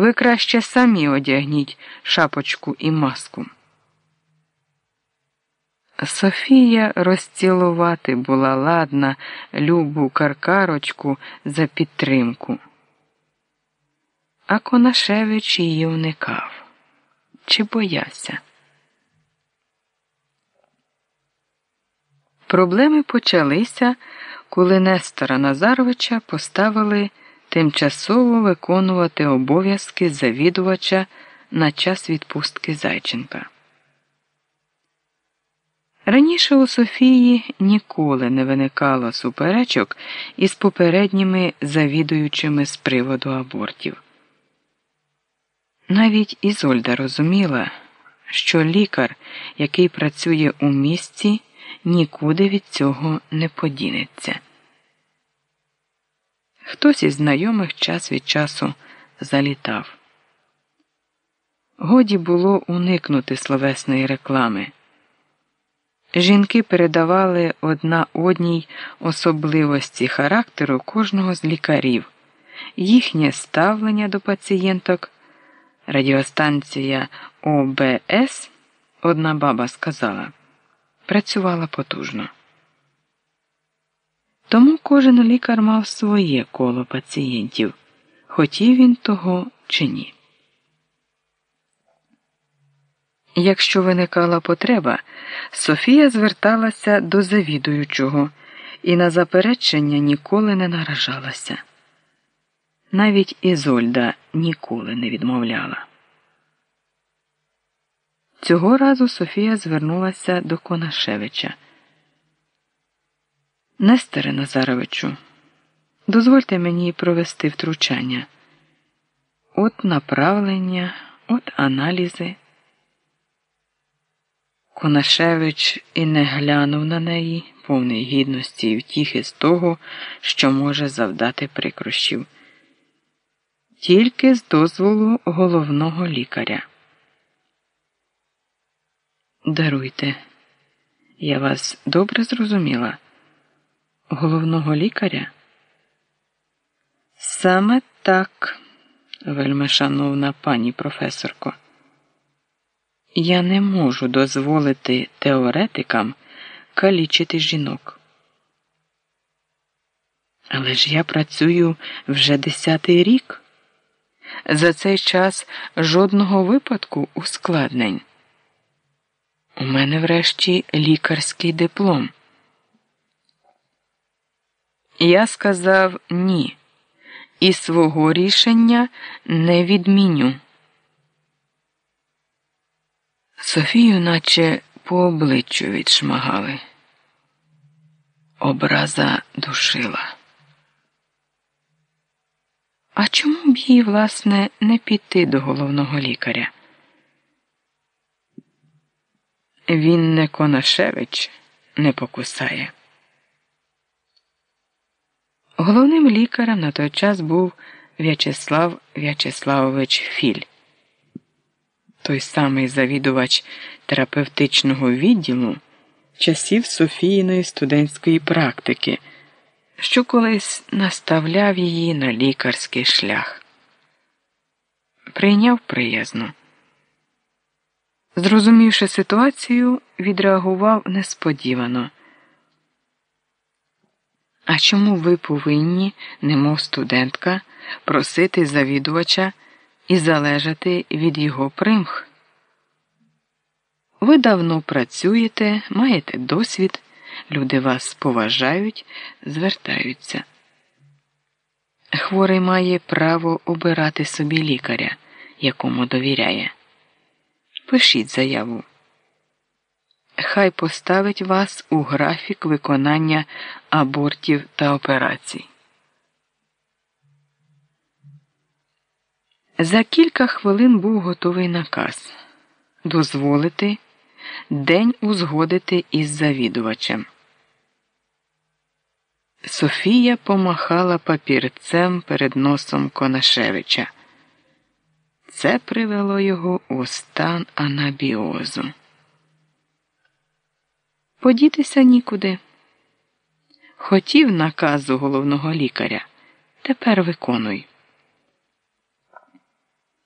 Ви краще самі одягніть шапочку і маску. Софія розцілувати була ладна любу каркарочку за підтримку. А Конашевич її уникав чи боявся. Проблеми почалися, коли Нестора Назаровича поставили тимчасово виконувати обов'язки завідувача на час відпустки Зайченка. Раніше у Софії ніколи не виникало суперечок із попередніми завідуючими з приводу абортів. Навіть Ізольда розуміла, що лікар, який працює у місті, нікуди від цього не подінеться. Хтось із знайомих час від часу залітав. Годі було уникнути словесної реклами. Жінки передавали одна одній особливості характеру кожного з лікарів, їхнє ставлення до пацієнток. Радіостанція ОБС, одна баба сказала, працювала потужно. Тому кожен лікар мав своє коло пацієнтів, хотів він того чи ні. Якщо виникала потреба, Софія зверталася до завідуючого і на заперечення ніколи не наражалася. Навіть Ізольда ніколи не відмовляла. Цього разу Софія звернулася до Конашевича. Нестере Назаровичу, дозвольте мені провести втручання. От направлення, от аналізи. Конашевич і не глянув на неї, повний гідності і втіхи з того, що може завдати прикрощів. Тільки з дозволу головного лікаря. Даруйте, я вас добре зрозуміла. Головного лікаря? Саме так, вельми шановна пані професорко. Я не можу дозволити теоретикам калічити жінок. Але ж я працюю вже десятий рік. За цей час жодного випадку ускладнень. У мене врешті лікарський диплом. Я сказав ні, і свого рішення не відміню. Софію, наче по обличчю відшмагали. Образа душила. А чому б їй, власне, не піти до головного лікаря? Він не Конашевич не покусає. Головним лікарем на той час був В'ячеслав В'ячеславович Філь той самий завідувач терапевтичного відділу часів Софіїної студентської практики, що колись наставляв її на лікарський шлях. Прийняв приязно. Зрозумівши ситуацію, відреагував несподівано. А чому ви повинні, немов студентка, просити завідувача? і залежати від його примх. Ви давно працюєте, маєте досвід, люди вас поважають, звертаються. Хворий має право обирати собі лікаря, якому довіряє. Пишіть заяву. Хай поставить вас у графік виконання абортів та операцій. За кілька хвилин був готовий наказ дозволити день узгодити із завідувачем. Софія помахала папірцем перед носом Конашевича. Це привело його у стан анабіозу. Подітися нікуди. Хотів наказу головного лікаря. Тепер виконуй.